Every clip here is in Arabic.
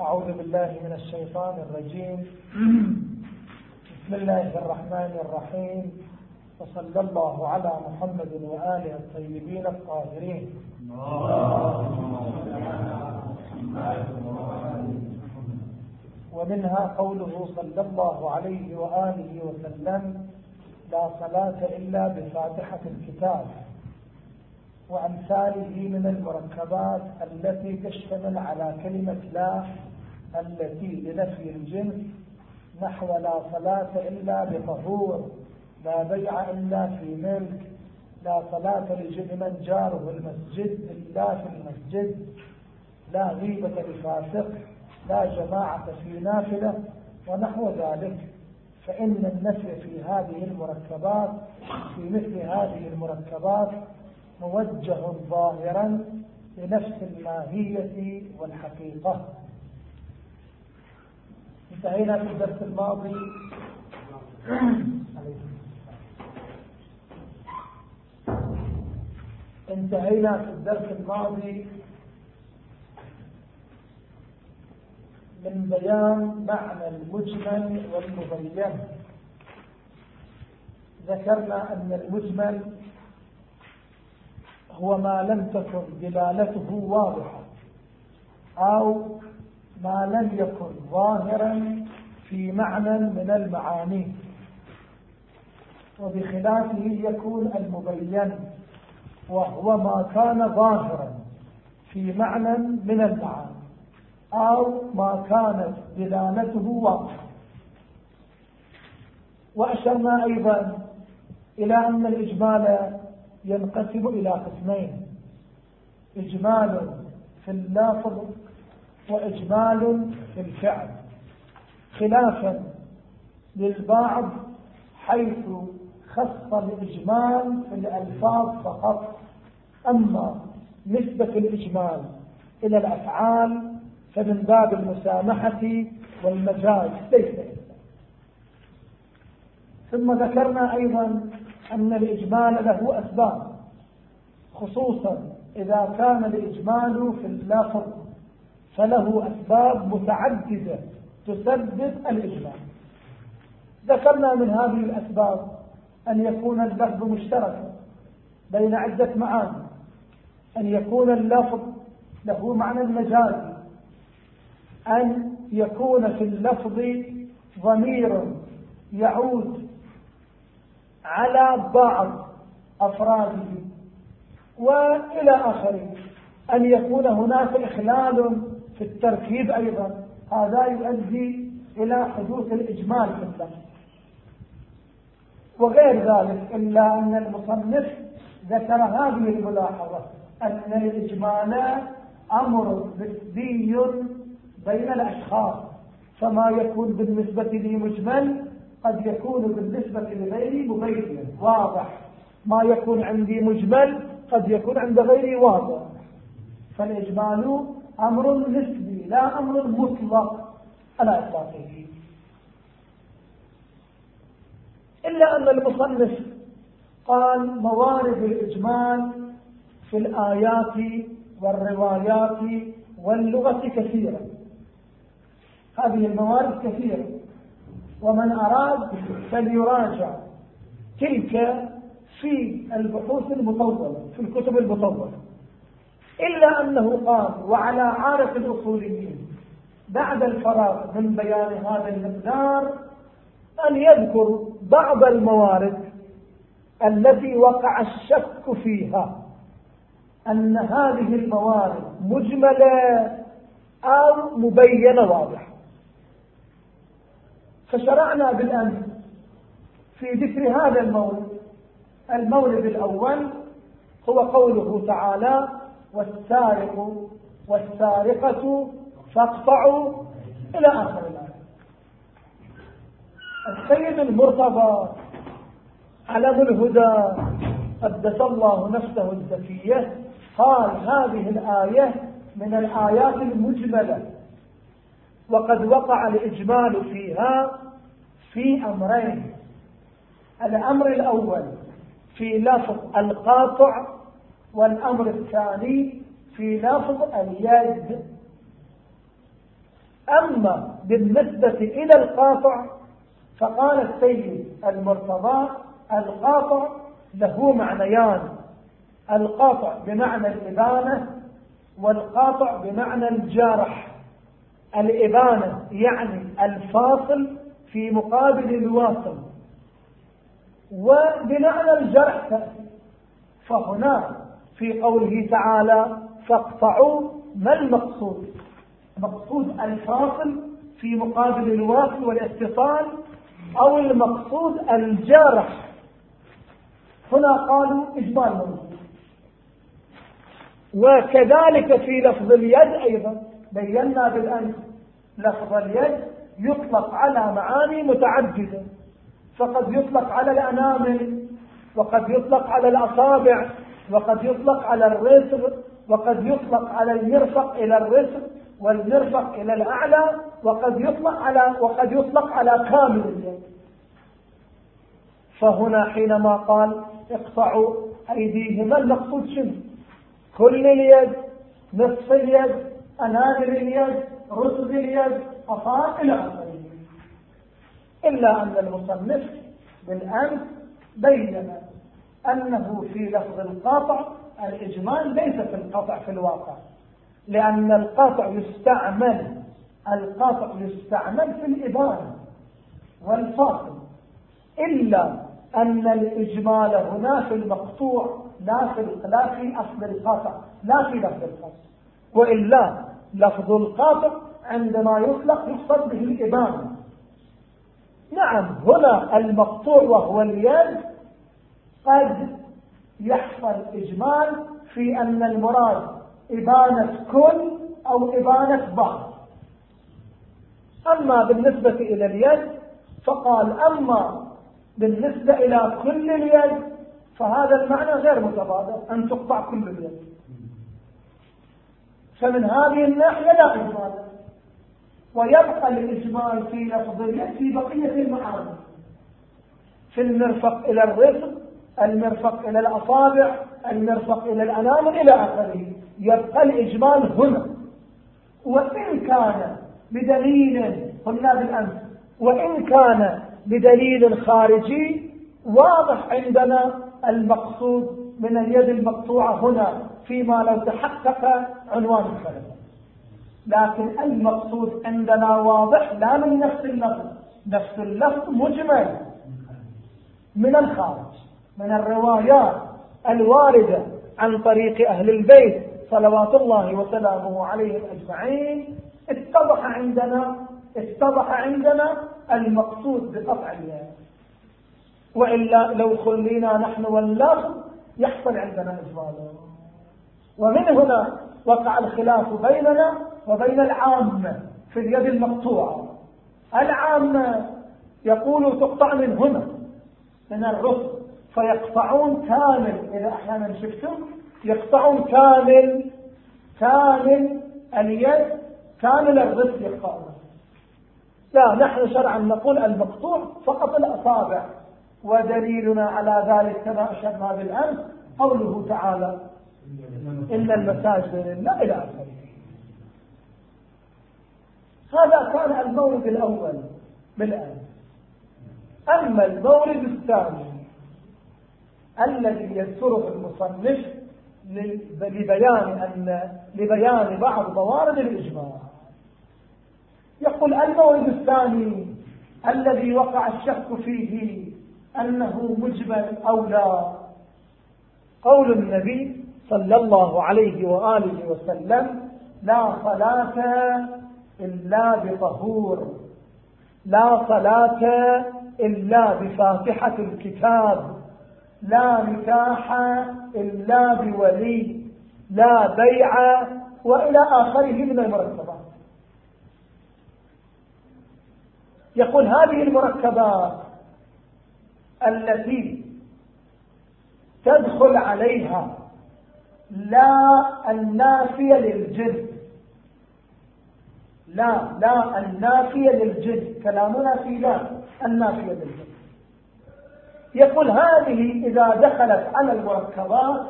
أعوذ بالله من الشيطان الرجيم. بسم الله الرحمن الرحيم. وصلى الله على محمد وآله الطيبين الطاهرين. ومنها قوله صلى الله عليه وآله وسلم لا صلاة إلا بفاتحة الكتاب. وأمثاله من المركبات التي تشتمل على كلمة لا التي لنفي الجنس نحو لا صلاة إلا بطهور لا بيع إلا في ملك لا صلاة لمن جاره المسجد إلا في المسجد. لا غيبة لفاسق لا جماعة في نافلة ونحو ذلك. فإن النفي في هذه المركبات في مثل هذه المركبات موجه ظاهرا لنفس الماهية والحقيقة. انتهينا في الدرس الماضي. انتهينا في الدرس الماضي من بيان معنى المجمل والمبين. ذكرنا أن المجمل هو ما لم تكن دلالته واضحة أو ما لم يكن ظاهرا في معنى من المعاني. وبخلافه يكون المبين وهو ما كان ظاهرا في معنى من المعاني أو ما كانت دلالته واضحة. وأشرنا أيضا إلى أن الإجمال ينقسم إلى قسمين إجمال في اللفظ وإجمال في الفعل خلافا للبعض حيث خص الإجمال في الألفاظ فقط. أما نسبة الإجمال إلى الأفعال فمن باب المسامحة والمجاز ليس ثم ذكرنا أيضا أن الإجمال له أسباب خصوصا إذا كان الإجمال في اللفظ فله أسباب متعددة تسبب الإجمال ذكرنا من هذه الأسباب أن يكون اللفظ مشتركا بين عدة معاني أن يكون اللفظ له معنى مجازي أن يكون في اللفظ ضمير يعود على بعض أفراده وإلى آخره أن يكون هناك إخلال في التركيب أيضا. هذا يؤدي إلى حدوث الإجمال في اللفظ وغير ذلك إلا أن المصنف ذكر هذه الملاحظة أن الإجمال أمر نسبي بين الأشخاص فما يكون بالنسبة لي مجمل قد يكون بالنسبة لغيري مبين واضح. ما يكون عندي مجمل قد يكون عند غيري واضح. فالإجمال أمر نسبي لا أمر مطلق على إطلاقه. إلا أن المصنف قال موارد الإجمال في الآيات والروايات واللغة كثيرة. هذه الموارد كثيرة. ومن أراد فليراجع تلك في البحوث المطولة في الكتب المطولة. إلا أنه قال وعلى عارف الأصوليين بعد الفراغ من بيان هذا المقدار أن يذكر بعض الموارد التي وقع الشك فيها أن هذه الموارد مجملة أو مبينة واضحة. فشرعنا بالأمس في ذكر هذا المولد المولد الأول هو قوله تعالى والسارق والسارقة فاقطعوا إلى آخر الآية. السيد المرتضى علم الهدى قدس الله نفسه الزكية قال هذه الآية من الآيات المجملة. وقد وقع الإجمال فيها في أمرين. الأمر الأول في لفظ القاطع والأمر الثاني في لفظ اليد. أما بالنسبة إلى القاطع فقال السيد المرتضى القاطع له معنيان. القاطع بمعنى الإبانة والقاطع بمعنى الجارح الإبانة يعني الفاصل في مقابل الواصل. وبمعنى الجرح فهنا في قوله تعالى فاقطعوا ما المقصود؟ مقصود الفاصل في مقابل الواصل والاتصال أو المقصود الجارح. هنا قالوا إجمال وكذلك في لفظ اليد أيضا بينا بالأمس لفظ اليد يطلق على معاني متعددة. فقد يطلق على الأنامل وقد يطلق على الأصابع وقد يطلق على الرسل وقد يطلق على المرفق إلى الرسل والمرفق إلى الأعلى وقد يطلق على وقد يطلق على كامل اليد فهنا حينما قال اقطعوا أيديهما المقصود شنو؟ كل اليد نصف اليد أنامل اليد رسل اليد أصابع إلى آخره. إلا أن المصنف بالأمس بين أنه في لفظ القاطع الإجمال ليس في القطع في الواقع. لأن القطع يستعمل القطع يستعمل في الإبانة والفاصل إلا أن الإجمال هنا في المقطوع لا في لا في أصل القطع لا في لفظ القطع. وإلا لفظ القاطع عندما يطلق يقصد به الإبانة. نعم هنا المقطوع وهو اليد قد يحصل إجمال في أن المراد إبانة كل أو إبانة بعض أما بالنسبة إلى اليد فقال أما بالنسبة إلى كل اليد فهذا المعنى غير متبادر أن تقطع كل اليد. فمن هذه الناحية لا إجمال. ويبقى الإجمال في لفظ اليد في بقية المعاني. في المرفق إلى الرفق المرفق إلى الأصابع المرفق إلى الأنامل إلى آخره. يبقى الإجمال هنا. وإن كان بدليل قلنا بالأمس وإن كان بدليل خارجي واضح عندنا المقصود من اليد المقطوعة هنا فيما لو تحقق عنوان الخلف لكن المقصود عندنا واضح لا من نفس اللفظ نفس اللفظ مجمل. من الخارج. من الروايات الواردة عن طريق أهل البيت صلوات الله وسلامه عليهم أجمعين اتضح عندنا اتضح عندنا المقصود بقطع اليد وإلا لو خلينا نحن واللفظ يحصل عندنا إجمال ومن هنا وقع الخلاف بيننا وبين العامة في اليد المقطوعة. العامة يقول تقطع من هنا من الرسل فيقطعون كامل إذا أحيانا شفتم يقطعون كامل كامل اليد كامل الرسل يقطعون لا نحن شرعا نقول المقطوع فقط الأصابع. ودليلنا على ذلك كما أشرنا بالأمس قوله تعالى إن المساجد لله إلى آخره. هذا كان المورد الأول بالآن أما المورد الثاني الذي يذكره المصنف لبيان أن لبيان بعض موارد الإجماع. يقول المورد الثاني الذي وقع الشك فيه أنه مجمل أو لا. قول النبي صلى الله عليه وآله وسلم لا صلاة إلا بطهور. لا صلاة إلا بفاتحة الكتاب. لا نكاح إلا بولي لا بيع وإلى آخره من المركبات. يقول هذه المركبات التي تدخل عليها لا النافية للجنس لا لا النافية للجنس كلامنا في لا النافية للجنس يقول هذه إذا دخلت على المركبات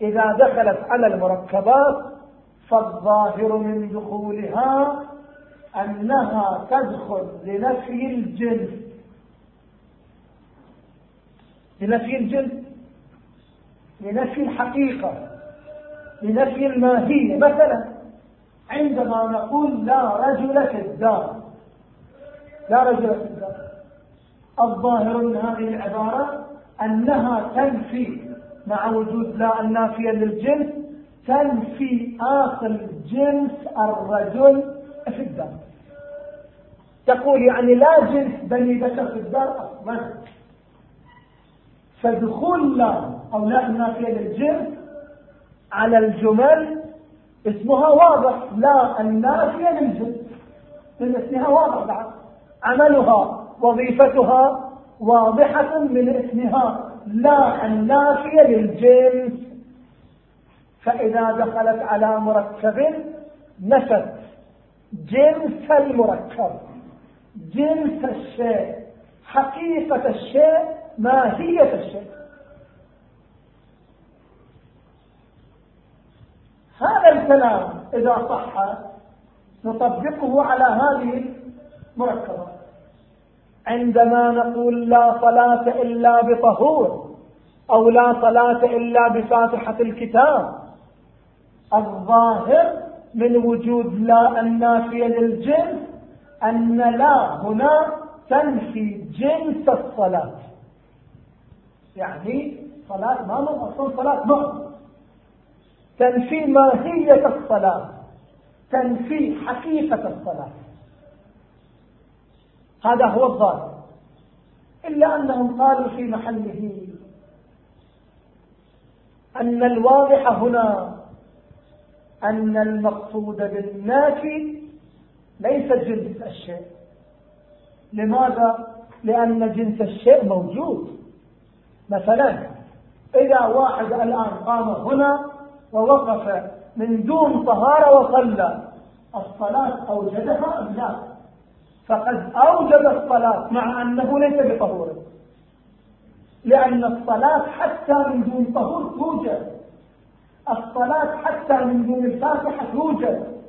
إذا دخلت على المركبات فالظاهر من دخولها أنها تدخل لنفي الجنس لنفي الجنس لنفي الحقيقة لنفي الماهية. مثلا عندما نقول لا رجل في الدار لا رجل الظاهر من هذه العبارة أنها تنفي مع وجود لا النافية للجنس تنفي آخر جنس الرجل في الدار. تقول يعني لا جنس بني بشر في الدار أصلا. فدخول لا أو لا النافية للجنس على الجمل اسمها واضح لا النافية للجنس. من اسمها واضح عملها وظيفتها واضحة من اسمها لا النافية للجنس. فإذا دخلت على مركب نفت جنس المركب جنس الشيء حقيقة الشيء ماهية الشيء. هذا الكلام إذا صح نطبقه على هذه المركبات عندما نقول لا صلاة إلا بطهور أو لا صلاة إلا بفاتحة الكتاب الظاهر من وجود لا النافية للجنس أن لا هنا تنفي جنس الصلاة. يعني صلاة ما أصلا صلاة ما تنفي ماهية الصلاة تنفي حقيقة الصلاة. هذا هو الظاهر إلا أنهم قالوا في محله أن الواضح هنا أن المقصود بالنافي ليس جنس الشيء لماذا؟ لأن جنس الشيء موجود مثلا إذا واحد الآن قام هنا ووقف من دون طهارة وصلى الصلاة أوجدها أم لا؟ فقد أوجد الصلاة مع أنه ليس بطهور. لأن الصلاة حتى من دون طهور توجد الصلاة حتى من دون الفاتحة توجد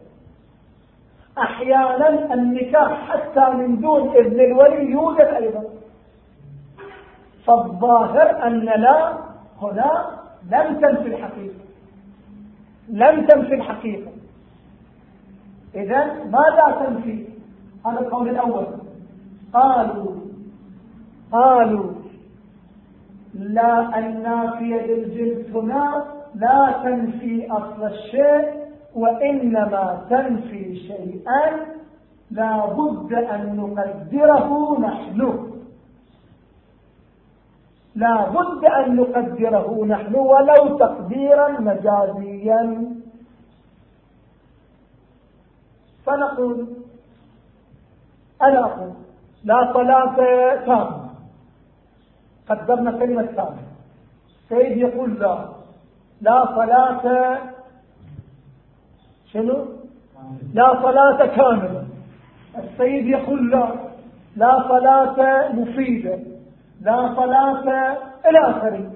أحيانا النكاح حتى من دون إذن الولي يوجد أيضا. فالظاهر أن لا هنا لم تنفي الحقيقة. لم تنفي الحقيقة. إذا ماذا تنفي؟ هذا القول الأول. قالوا قالوا لا النافية للجنس هنا لا تنفي أصل الشيء وإنما تنفي شيئا لا بد أن نقدره نحن. لا بد أن نقدره نحن ولو تقديرا مجازيا. فنقول أقول لا صلاة تامة. قدرنا كلمة تامة. سيد يقول لا. لا صلاة شنو؟ لا صلاة كاملة. السيد يقول لا. لا صلاة مفيدة. لا صلاة إلى آخره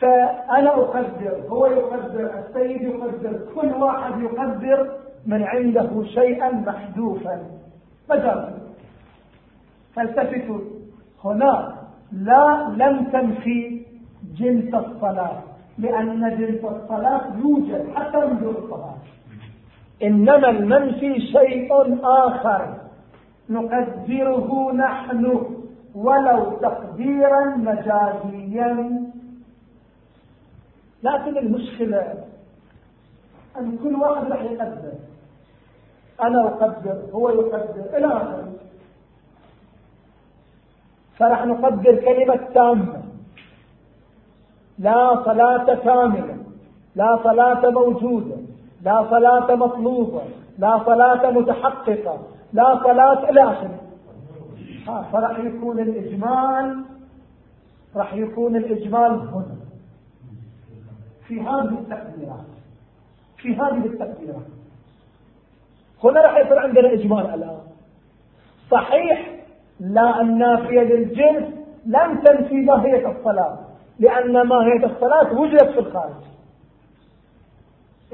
فأنا أقدر هو يقدر السيد يقدر كل واحد يقدر. من عنده شيئا محذوفا. مجازا فالتفتوا هنا لا لم تنفي جنس الصلاة لأن جنس الصلاة يوجد حتى من دون الصلاة إنما المنفي شيء آخر نقدره نحن ولو تقديرا مجازيا. لكن المشكلة أن كل واحد راح يقدر. أنا أقدر هو يقدر إلى آخره. فراح نقدر كلمة تامة. لا صلاة كاملة لا صلاة موجودة لا صلاة مطلوبة لا صلاة متحققة لا صلاة إلى آخره. فراح يكون الإجمال راح يكون الإجمال هنا. في هذه التقديرات في هذه التقديرات. هنا راح يصير عندنا إجمال الآن. صحيح لا النافية للجنس لم تنفي ماهية الصلاة لأن ماهية الصلاة وجدت في الخارج.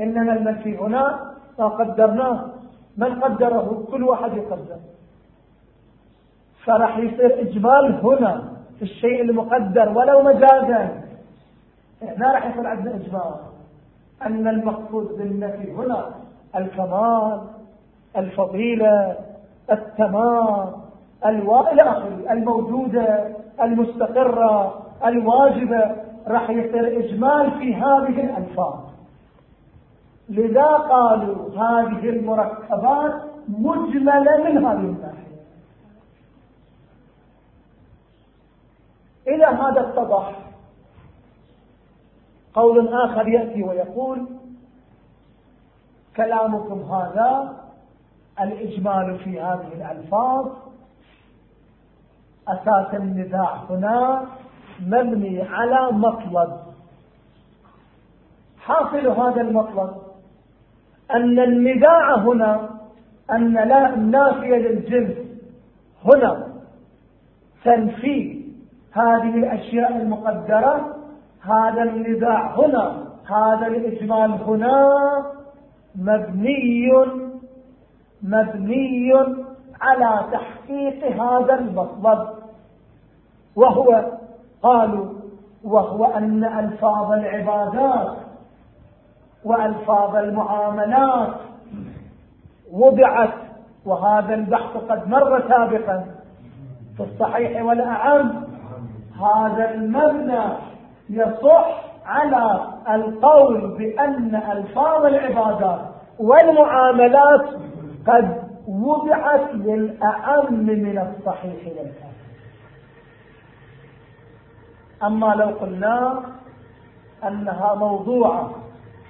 إنما المنفي هنا ما قدرناه من قدره؟ كل واحد يقدر. فراح يصير إجمال هنا في الشيء المقدر ولو مجازا. ما راح يصير عندنا إجمال أن المقصود بالنفي هنا الكمال. الفضيلة التمام الموجودة المستقرة الواجبة راح يصير إجمال في هذه الألفاظ. لذا قالوا هذه المركبات مجملة من هذه الناحية. إلى هذا اتضح قول آخر يأتي ويقول كلامكم هذا الإجمال في هذه الألفاظ. أساس النزاع هنا مبني على مطلب. حاصل هذا المطلب أن النزاع هنا أن لا النافية للجنس هنا تنفي هذه الأشياء المقدرة. هذا النزاع هنا هذا الإجمال هنا مبني مبني على تحقيق هذا المطلب وهو قالوا وهو أن ألفاظ العبادات وألفاظ المعاملات وضعت وهذا البحث قد مر سابقا في الصحيح والأعم هذا المبنى يصح على القول بأن ألفاظ العبادات والمعاملات قد وضعت للأعم من الصحيح للأعم أما لو قلنا أنها موضوعة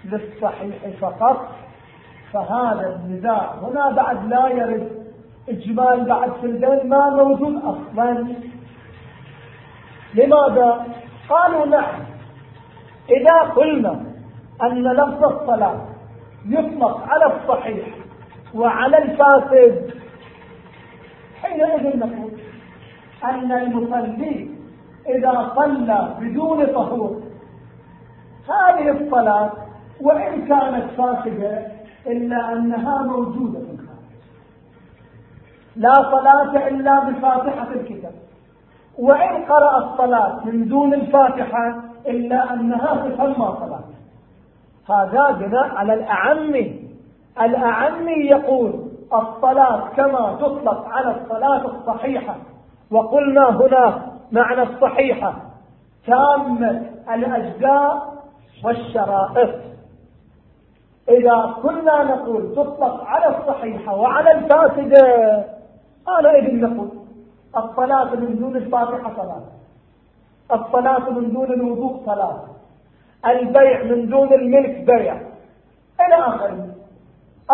للصحيح فقط فهذا النزاع هنا بعد لا يرد إجمال بعد في البين ما موجود أصلا. لماذا؟ قالوا نعم. إذا قلنا أن لفظ الصلاة يطلق على الصحيح وعلى الفاسد. حينئذ نقول أن المصلي إذا صلى بدون طهور هذه الصلاة وإن كانت فاسدة إلا أنها موجودة في الخارج. لا صلاة إلا بفاتحة الكتاب. وإن قرأ الصلاة من دون الفاتحة إلا أنها تسمى صلاة. هذا بناء على الأعمي الأعمي يقول الصلاة كما تطلق على الصلاة الصحيحة وقلنا هنا معنى الصحيحة تامة الأجزاء والشرائط. إذا كنا نقول تطلق على الصحيحة وعلى الفاسدة أنا إذن نقول الصلاة من دون الفاتحة صلاة الصلاة من دون الوضوء صلاة البيع من دون الملك بيع إلى آخره.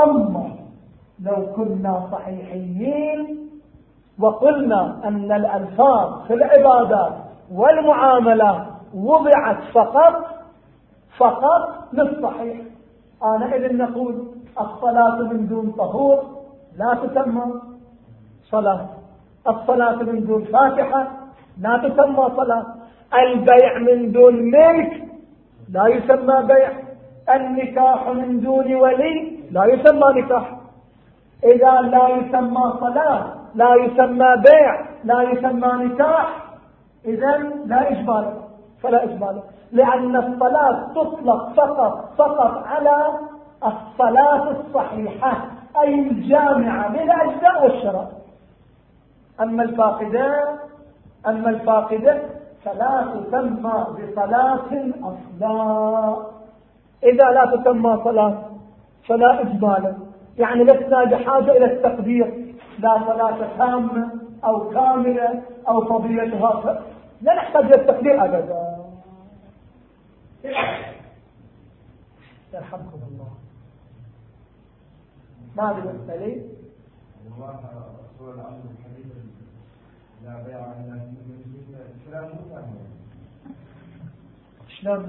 أما لو كنا صحيحيين وقلنا أن الألفاظ في العبادات والمعاملات وضعت فقط فقط للصحيح. أنا إذن نقول الصلاة من دون طهور لا تسمى صلاة. الصلاة من دون فاتحة لا تسمى صلاة. البيع من دون ملك لا يسمى بيع. النكاح من دون ولي لا يسمى نكاح. إذا لا يسمى صلاة لا يسمى بيع لا يسمى نكاح إذا لا إجبال فلا إجبال لأن الصلاة تطلق فقط فقط على الصلاة الصحيحة أي الجامعة للأجزاء والشرائع أما الفاقدة أما الفاقدة فلا تسمى بصلاة أصلا. إذا لا تسمى صلاة فلا إجمالا يعني لسنا بحاجة إلى التقدير. لا صلاة تامة أو كاملة أو فضيلتها. لا نحتاج إلى التقدير أبدا. يرحمكم الله. ماذا المسألة؟ الله رسول الأمر الحديث لا بيع إلا الكلام شلون؟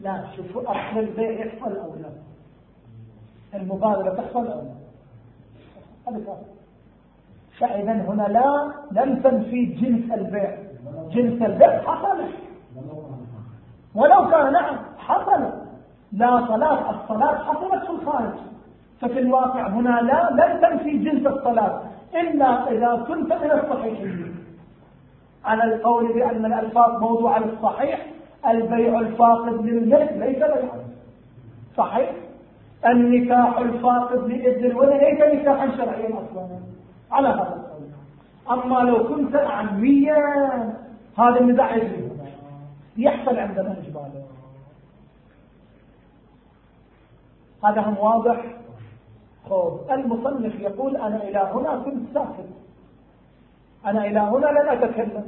لا شوفوا أصل البيع يحصل أو لا. المبادرة تحصل أو لا. هذا فإذا هنا لا لم تنفي جنس البيع. جنس البيع حصل. ولو كان نعم حصل. لا صلاة الصلاة حصلت في الخارج. ففي الواقع هنا لا لن تنفي جنس الصلاة. إلا إذا كنت من الصحيحين. على القول بأن الألفاظ موضوع الصحيح البيع الفاقد للملك ليس بيعا. صحيح؟ النكاح الفاقد لإذن الولد ليس نكاحا شرعيا أصلا. على هذا القول. أما لو كنت عميا هذا النزاع يجري يحصل عندنا إجمالا هذا هم واضح؟ خوف المصنف يقول أنا إلى هنا كنت ساكت. أنا إلى هنا لن أتكلم.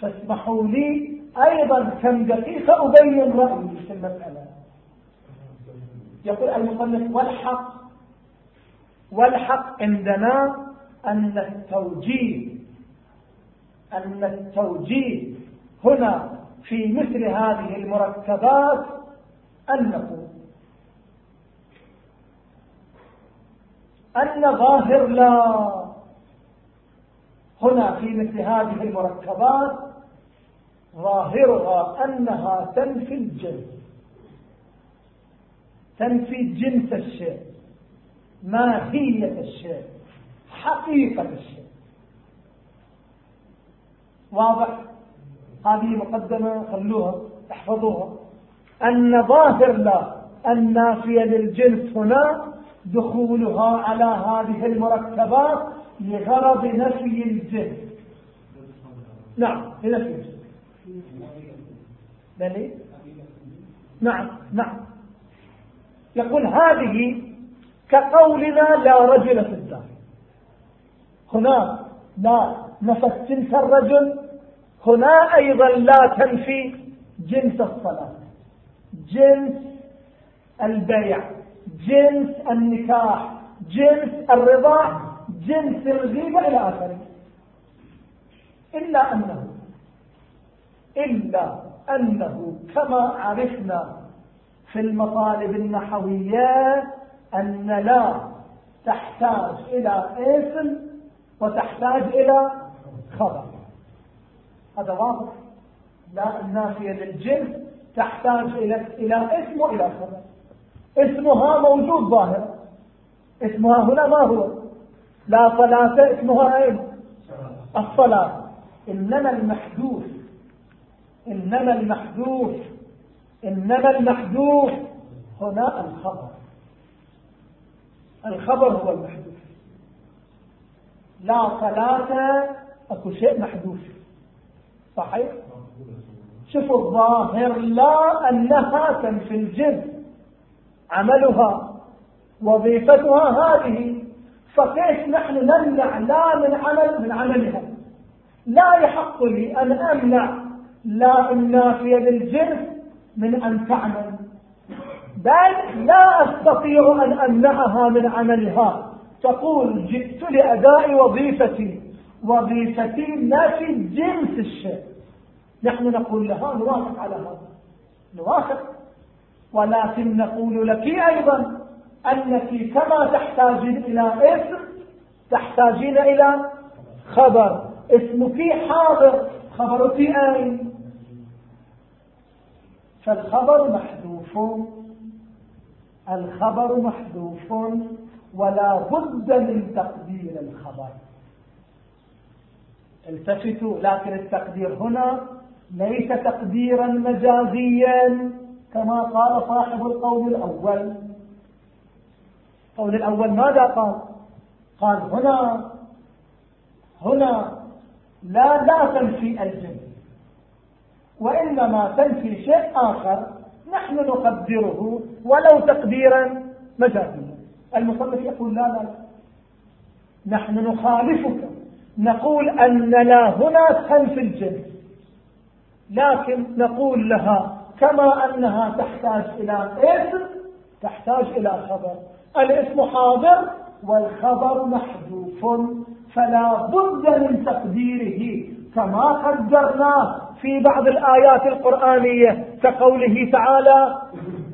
فاسمحوا لي أيضا كم دقيقة أبين رأيي في المسألة. يقول المصنف والحق والحق عندنا أن التوجيه أن التوجيه هنا في مثل هذه المركبات أن نقول أن ظاهر لا. هنا في مثل هذه المركبات ظاهرها أنها تنفي الجنس تنفي جنس الشيء ماهية الشيء حقيقة الشيء. واضح؟ هذه مقدمة خلوها احفظوها. أن ظاهر لا النافية للجنس هنا دخولها على هذه المركبات لغرض نفي الجنس نعم لنفي الجنس بلي نعم نعم. يقول هذه كقولنا لا رجل في الدار. هنا لا نفت جنس الرجل هنا أيضا لا تنفي جنس الصلاة. جنس البيع جنس النكاح جنس الرضاع جنس الغيبة إلى آخره. إلا أنه إلا أنه كما عرفنا في المطالب النحوية أن لا تحتاج إلى اسم وتحتاج إلى خبر. هذا واضح؟ لا النافية للجنس تحتاج إلى إلى اسم وإلى خبر. اسمها موجود ظاهر. اسمها هنا ما هو؟ لا صلاة اسمها اين الصلاة. إنما المحدوث إنما المحدوث إنما المحدوث هنا الخبر. الخبر هو المحدوث لا صلاة أكو شيء محدوث صحيح؟ شوفوا الظاهر لا أنها تنفي الجنس عملها وظيفتها هذه. فكيف نحن نمنع لا من عمل من عملها؟ لا يحق لي أن أمنع لا النافية للجنس من أن تعمل. بل لا أستطيع أن أمنعها من عملها. تقول جئت لأداء وظيفتي. وظيفتي نفي جنس الشيء. نحن نقول لها نوافق على هذا. نوافق. ولكن نقول لك أيضا أنك كما تحتاجين إلى اسم تحتاجين إلى خبر. اسمك حاضر خبرك أين فالخبر محذوف. الخبر محذوف ولا بد من تقدير الخبر. التفتوا لكن التقدير هنا ليس تقديرا مجازيا كما قال صاحب القول الأول. القول الأول ماذا قال؟ قال هنا هنا لا لا تنفي الجنس وإنما تنفي شيء آخر نحن نقدره ولو تقديرا مجازيا. المصنف يقول لا لا نحن نخالفك. نقول أن لا هنا تنفي الجنس. لكن نقول لها كما أنها تحتاج إلى اسم تحتاج إلى خبر. الاسم حاضر والخبر محذوف فلا بد من تقديره. كما قدرناه في بعض الآيات القرآنية كقوله تعالى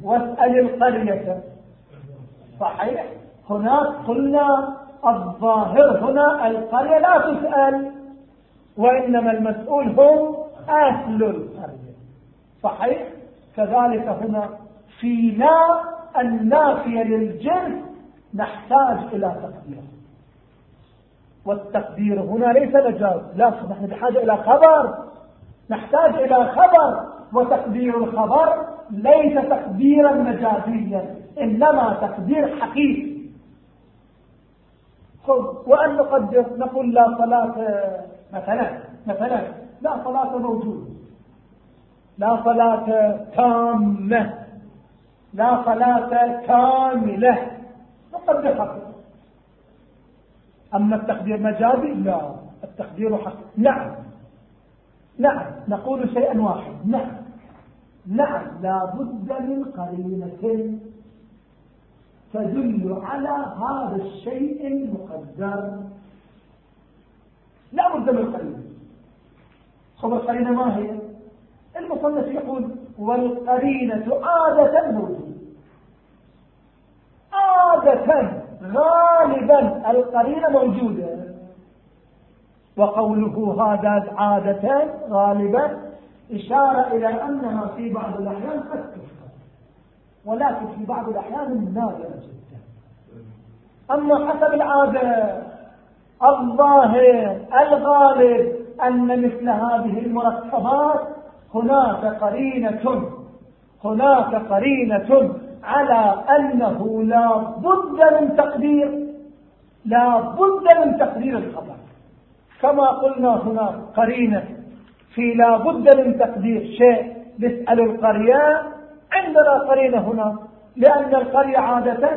واسأل القرية. صحيح. هناك قلنا الظاهر هنا القرية لا تسأل وإنما المسؤول هم أهل القرية. صحيح. كذلك هنا في لا النافية للجنس نحتاج إلى تقدير. والتقدير هنا ليس مجاز. لا نحن بحاجة إلى خبر. نحتاج إلى خبر. وتقدير الخبر ليس تقديرا مجازيا إنما تقدير حقيقي. خذ وأن نقدر نقول لا صلاة مثلا مثلا لا صلاة موجودة. لا صلاة تامة. لا صلاة كاملة. نقدر حقيقي أما التقدير مجازي؟ لا. التقدير حق. نعم. نعم. نقول شيئا واحد. نعم. نعم. لا بد من قرينة تدل على هذا الشيء المقدر. لا بد من قرينة. خبر القرينة ما هي؟ المصنف يقول والقرينة عادة موجودة. عادة. غالبا القرينة موجودة. وقوله هذا عادة غالبا إشارة إلى أنها في بعض الأحيان قد تفهم ولكن في بعض الأحيان نادرة جدا. أما حسب العادة الظاهر الغالب أن مثل هذه المركبات هناك قرينة هناك قرينة. على أنه لا بد من تقدير لا بد من تقدير الخطأ كما قلنا هناك قرينة في لا بد من تقدير شيء نسأل القرية. عندنا قرينة هنا لأن القرية عادة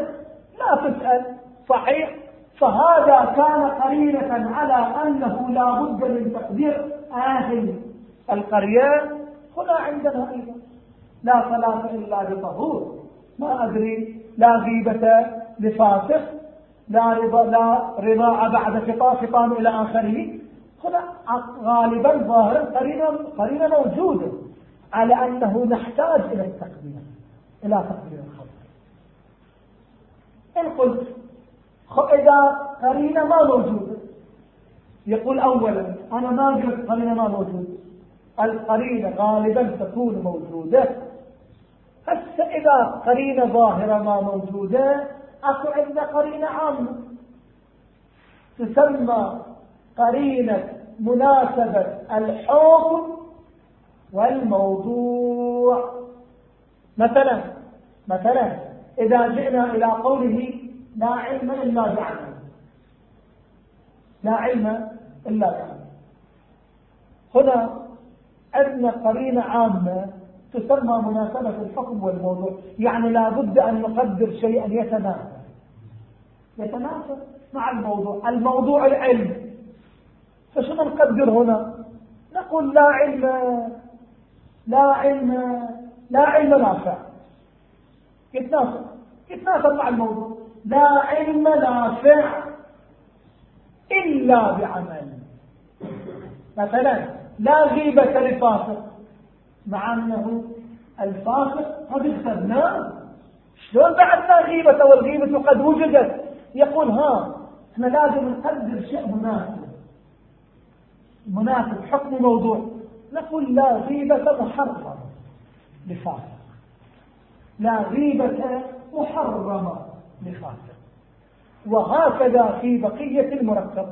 لا تسأل. صحيح؟ فهذا كان قرينة على أنه لا بد من تقدير أهل القرية. هنا عندنا أيضا لا صلاة إلا بطهور. ما أدري. لا غيبة لفاسق لا رضا لا رضاعة بعد فطام فطام إلى آخره. هنا غالبا ظاهرا قرينة قرينة موجودة على أنه نحتاج إلى التقدير إلى تقدير الخبر إن قلت إذا قرينة ما موجودة يقول أولا أنا ما قلت قرينة ما موجودة القرينة غالبا تكون موجودة. هسه إذا قرينة ظاهرة ما موجودة أكو عندنا قرينة عامة تسمى قرينة مناسبة الحكم والموضوع. مثلا مثلا إذا جئنا إلى قوله لا علم إلا بعمل. لا علم إلا بعمل. هنا عندنا قرينة عامة. تسمى مناسبة الحكم والموضوع. يعني لا بد أن نقدر شيئا يتناسب. يتناسب مع الموضوع. الموضوع العلم. فشو نقدر هنا؟ نقول لا علم لا علم لا علم نافع. يتناسب. يتناسب مع الموضوع. لا علم نافع إلا بعمل. مثلا لا غيبة لفاسق. مع أنه الفاسق قد اخترناه شلون بعدنا غيبة والغيبة قد وجدت؟ يقول ها إحنا لازم نقدر شيء مناسب. مناسب حكم موضوع. نقول لا غيبة محرمة لفاسق. لا غيبة محرمة لفاسق. وهكذا في بقية المركب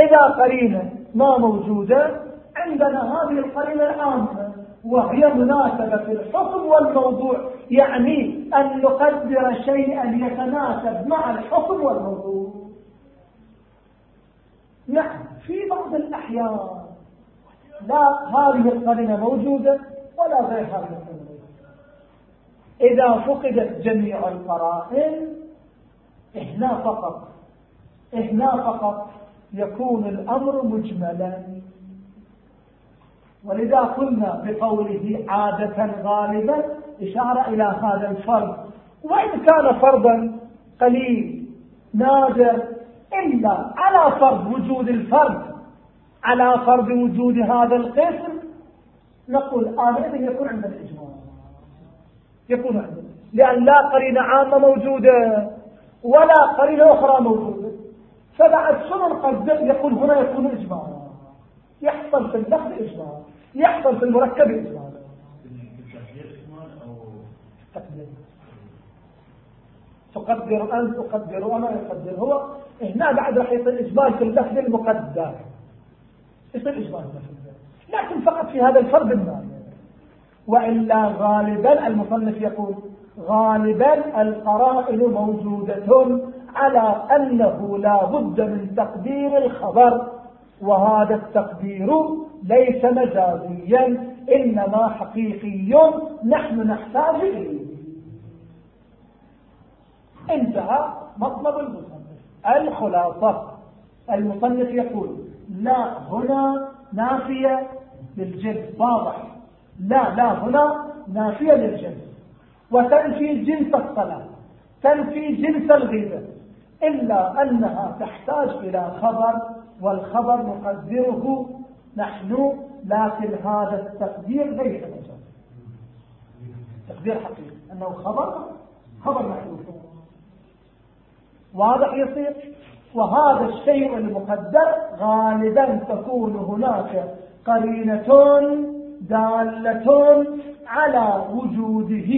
إذا قرينة ما موجودة عندنا هذه القرينة العامة وهي مناسبة الحكم والموضوع. يعني أن نقدر شيئا يتناسب مع الحكم والموضوع. نعم في بعض الأحيان لا هذه القرينة موجودة ولا غير هذه القرينة إذا فقدت جميع القرائن هنا فقط هنا فقط يكون الأمر مجملا. ولذا قلنا بقوله عادة غالبا إشارة إلى هذا الفرض. وإن كان فرضا قليل نادر إلا على فرض وجود الفرد على فرض وجود هذا القسم نقول هذا يكون عند الإجماع. يكون عندنا لأن لا قرينة عامة موجودة ولا قرينة أخرى موجودة. فبعد شنو نقدر يقول هنا يكون إجماع. يحصل في اللفظ إجماع. يحصل في المركب. إجمالا. تقدر أنت تقدر أنا يقدر هو. هنا بعد راح يصير إجمال في اللفظ المقدر. يصير إجمال في لكن فقط في هذا الفرد المال وإلا غالبا المصنف يقول غالبا القرائن موجودة على أنه لا بد من تقدير الخبر. وهذا التقدير ليس مجازيا إنما حقيقي نحن نحتاج إليه انتهى مطلب المصنف. الخلاصة. المصنف يقول لا هنا نافية للجنس واضح. لا لا هنا نافية للجنس وتنفي جنس الصلاة. تنفي جنس الغيبة إلا أنها تحتاج إلى خبر والخبر نقدره نحن لكن هذا التقدير ليس مجاز تقدير حقيقي. أنه خبر خبر محدود. واضح يصير؟ وهذا الشيء المقدر غالبا تكون هناك قرينة دالة على وجوده.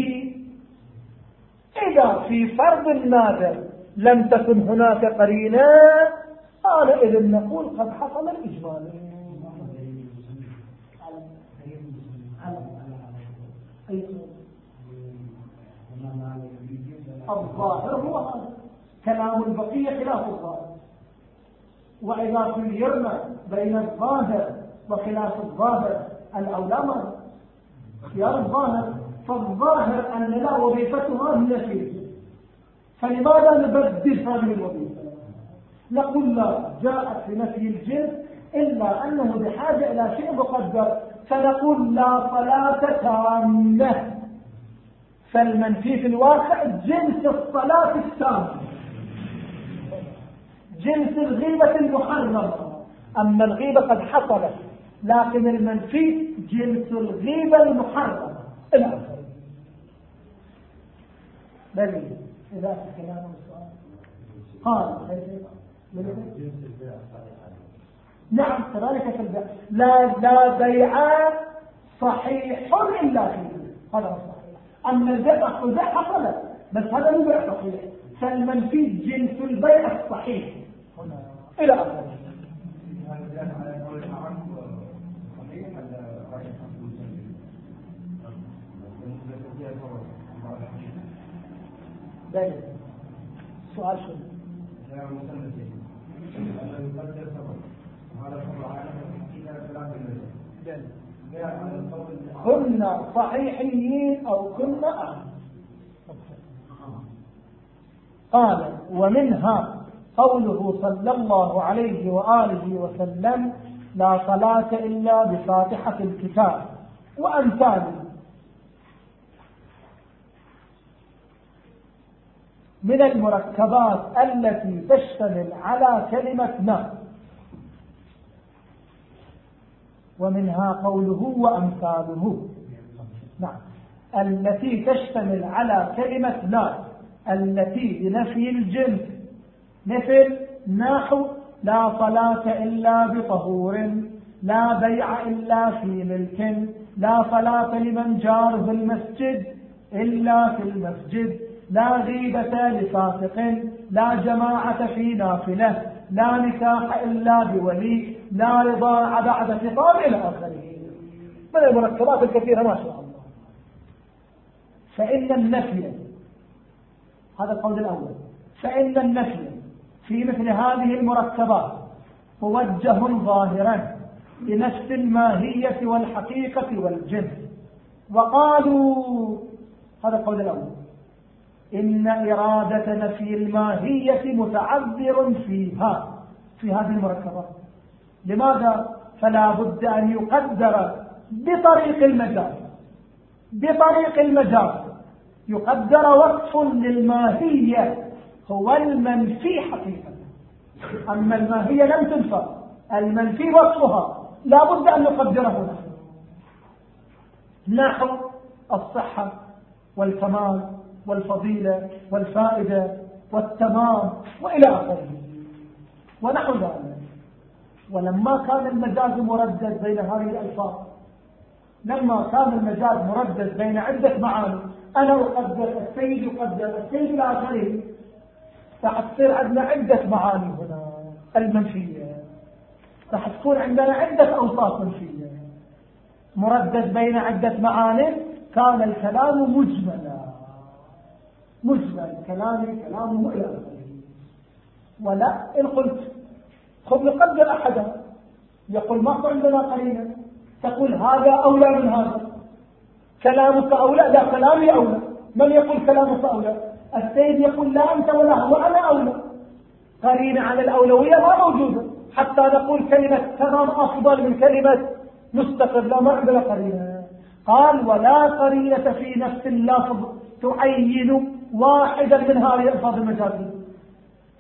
إذا في فرض نادر لم تكن هناك قرينة قال إذن نقول قد حصل الإجمال. الظاهر هو هذا. كلام البقية خلاف الظاهر. وإذا خيرنا بين الظاهر وخلاف الظاهر الأولى ما؟ خيار الظاهر. فالظاهر أن لا وظيفتها هي فيه فلماذا نبدل هذه الوظيفة؟ نقول لا جاءت في نفي الجنس إلا أنه بحاجة إلى شيء مقدر. فنقول لا صلاة تامة فالمنفي في الواقع جنس الصلاة التامة جنس الغيبة المحرمة. أما الغيبة قد حصلت لكن المنفي جنس الغيبة المحرمة. إلى بل إذا في السؤال. قال نعم. كذلك في البيع. لا لا بيع صحيح إلا فيه هذا صحيح. أما البيع البيع حصلت بس هذا مو بيع صحيح. فالمنفي جنس البيع الصحيح. هنا. إلى آخره. سؤال شنو؟ كنا صحيحيين أو كنا قال ومنها قوله صلى الله عليه وآله وسلم لا صلاة إلا بفاتحة الكتاب وأمثاله. من المركبات التي تشتمل على كلمة ما ومنها قوله وأمثاله. نعم. التي تشتمل على كلمة لا التي بنفي الجنس. مثل نحو لا صلاة إلا بطهور لا بيع إلا في ملك لا صلاة لمن جار في المسجد إلا في المسجد. لا غيبة لفاسق لا جماعة في نافلة لا نكاح إلا بولي لا رضاع بعد خطاب إلى آخره من المركبات الكثيرة؟ ما شاء الله. فإن النفي هذا القول الأول فإن النفي في مثل هذه المركبات موجه ظاهرا لنفس الماهية والحقيقة والجنس وقالوا هذا القول الأول إن إرادة نفي الماهية متعذر فيها في هذه المركبات لماذا؟ فلا بد أن يقدر بطريق المجاز. بطريق المجاز. يقدر وصف للماهية هو المنفي حقيقة. أما الماهية لم تنفى المنفي وصفها لا بد أن نقدره. نحو الصحة والكمال والفضيلة والفائدة والتمام وإلى آخره. ونحو ذلك. ولما كان المجاز مردد بين هذه الألفاظ لما كان المجاز مردد بين عدة معاني أنا أقدر السيد يقدر السيد الآخرين راح تصير عندنا عدة معاني هنا المنفية. راح تكون عندنا عدة أوصاف منفية. مردد بين عدة معاني كان الكلام مجملا. مجمل كلامي كلامه إلى ولا إن قلت. خذ نقدر أحدها يقول ما عندنا قرينة. تقول هذا أولى من هذا. كلامك أولى؟ لا كلامي أولى. من يقول كلامك أولى؟ السيد يقول لا أنت ولا هو أنا أولى. قرينة على الأولوية ما موجودة. حتى نقول كلمة تمام أفضل من كلمة مستقر لا ما عندنا قرينة. قال ولا قرينة في نفس اللفظ تعين واحدا من هذه الألفاظ المجازية.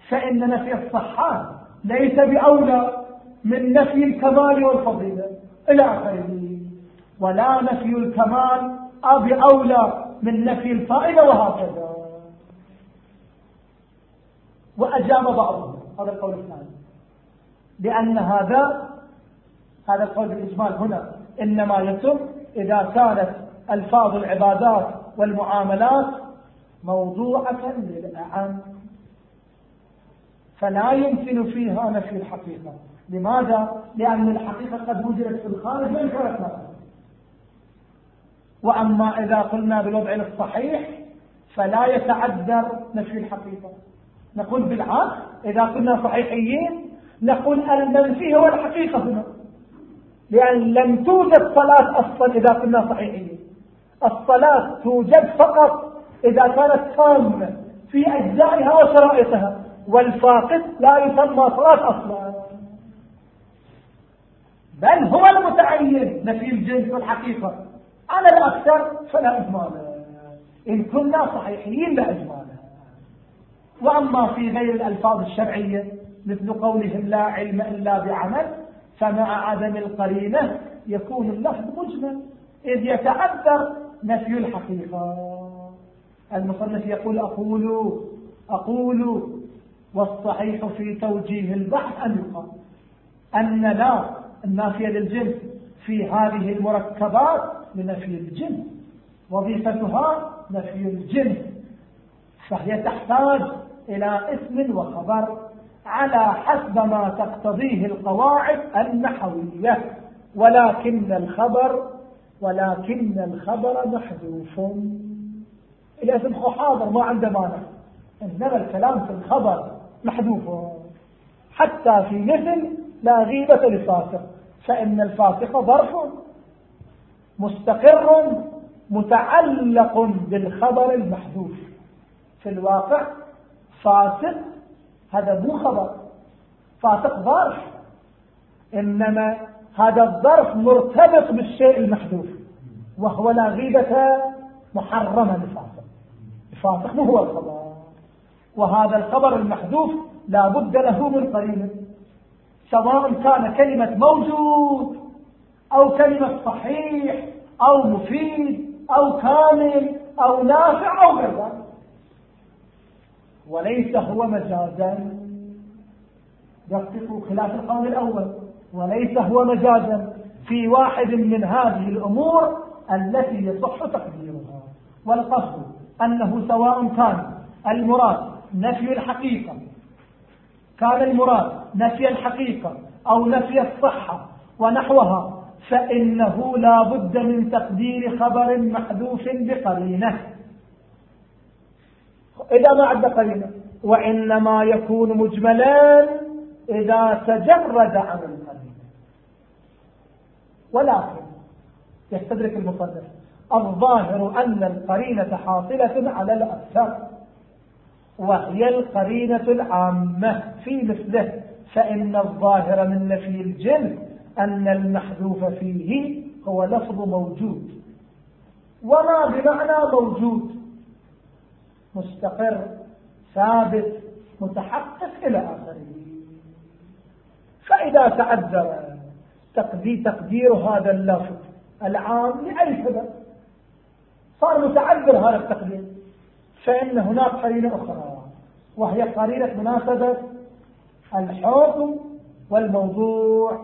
فإن نفي الصحة ليس بأولى من نفي الكمال والفضيلة. إلى آخره. ولا نفي الكمال بأولى من نفي الفائدة وهكذا. وأجاب بعضهم. هذا القول الثاني. لأن هذا هذا القول بالإجمال هنا إنما يتم إذا كانت ألفاظ العبادات والمعاملات موضوعة للأعم. فلا يمكن فيها نفي الحقيقة. لماذا؟ لأن الحقيقة قد وجدت في الخارج من كانت وأما إذا قلنا بالوضع الصحيح فلا يتعذر نفي الحقيقة. نقول بالعكس إذا كنا صحيحيين نقول المنفي هو الحقيقة هنا. لأن لم توجد صلاة أصلا إذا كنا صحيحين الصلاة توجد فقط إذا كانت تامة في أجزائها وشرائطها والفاقد لا يسمى صلاة أصلا. بل هو المتعين نفي الجنس والحقيقة. على الأكثر فلا إجمال إن كنا صحيحين لا إجمال وأما في غير الألفاظ الشرعية مثل قولهم لا علم إلا بعمل فمع عدم القرينة يكون اللفظ مجمل إذ يتعذر نفي الحقيقة. المصنف يقول أقول أقول والصحيح في توجيه البحث أن يقال أن لا النافية للجنس في هذه المركبات لنفي الجنس وظيفتها نفي الجنس فهي تحتاج إلى اسم وخبر على حسب ما تقتضيه القواعد النحوية ولكن الخبر ولكن الخبر محذوف. الاسم حاضر ما عنده مانع. إنما الكلام في الخبر محذوف. حتى في مثل لا غيبة لفاسق فإن الفاسق ظرف مستقر متعلق بالخبر المحذوف. في الواقع فاسق هذا مو خبر. فاسق ظرف. إنما هذا الظرف مرتبط بالشيء المحذوف. وهو لا غيبة محرمة لفاسق الفاسق هو الخبر؟ وهذا الخبر المحذوف لا بد له من قرينه سواء كان كلمة موجود أو كلمة صحيح أو مفيد أو كامل أو نافع أو غير ذلك. وليس هو مجازا. دققوا خلاف القول الأول. وليس هو مجازا في واحد من هذه الأمور التي يصح تقديرها. والقصد أنه سواء كان المراد نفي الحقيقة كان المراد نفي الحقيقة أو نفي الصحة ونحوها فإنه لا بد من تقدير خبر محذوف بقرينة. إذا ما عد قرينة وإنما يكون مجملا إذا تجرد عن القرينة. ولكن يستدرك المصدر. الظاهر أن القرينة حاصلة على الأكثر وهي القرينة العامة في مثله فإن الظاهر من نفي الجنس أن المحذوف فيه هو لفظ موجود. وما بمعنى موجود؟ مستقر ثابت متحقق إلى آخره. فإذا تعذر تقدير هذا اللفظ العام لأي سبب صار متعذر هذا التقدير. فإن هناك قرينة أخرى وهي قرينة مناسبة الحكم والموضوع.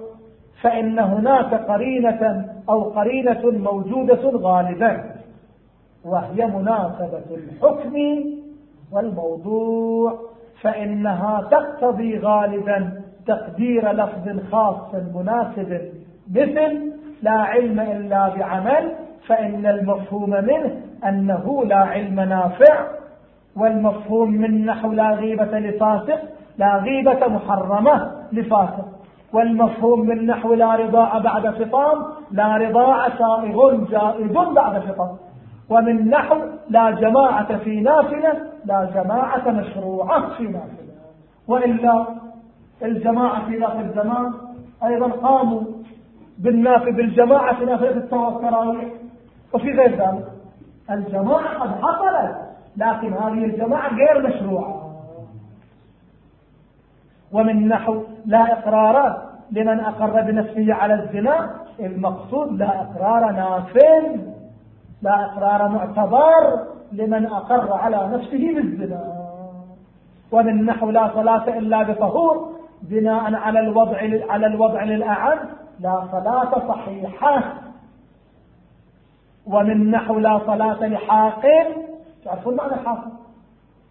فإن هناك قرينة أو قرينة موجودة غالبا وهي مناسبة الحكم والموضوع. فإنها تقتضي غالبا تقدير لفظ خاص مناسب مثل لا علم إلا بعمل فإن المفهوم منه أنه لا علم نافع والمفهوم من نحو لا غيبة لفاسق لا غيبة محرمة لفاسق. والمفهوم من نحو لا رضاع بعد فطام لا رضاع سائغ جائز بعد فطام ومن نحو لا جماعة في نافلة لا جماعة مشروعة في نافلة. وإلا الجماعة في ذاك الزمان أيضا قاموا بالنافل بالجماعة في نافلة التراويح وفي غير ذلك الجماعة قد حصلت لكن هذه الجماعة غير مشروعة. ومن نحو لا إقرار لمن أقر بنفسه على الزنا المقصود لا إقرار نافل لا إقرار معتبر لمن أقر على نفسه بالزنا. ومن نحو لا صلاة إلا بطهور بناء على الوضع على الوضع للأعم لا صلاة صحيحة. ومن نحو لا صلاة لحاقر تعرفون معنى حاقر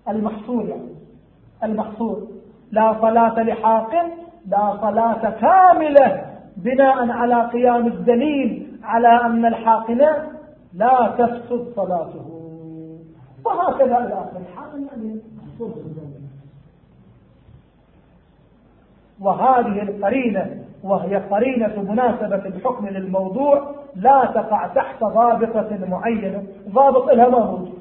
المحصول يعني. المحصول. لا صلاة لحاقر لا صلاة كاملة بناء على قيام الدليل على أن الحاقنة لا تفسد صلاته. وهكذا إلى آخر الحال يعني وهذه القرينة وهي قرينة مناسبة الحكم للموضوع لا تقع تحت ضابطة معينة. ضابط لها ما موجود.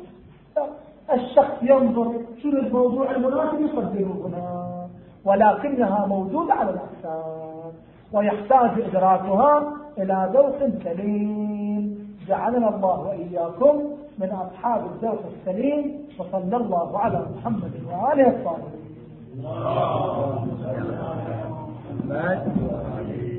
الشخص ينظر شنو الموضوع المناسب يقدمه هنا ولكنها موجودة على الأحسان ويحتاج إدراكها إلى ذوق سليم. جعلنا الله وإياكم من أصحاب الذوق السليم وصلى الله على محمد وآله الطاهرين. محمد وعلي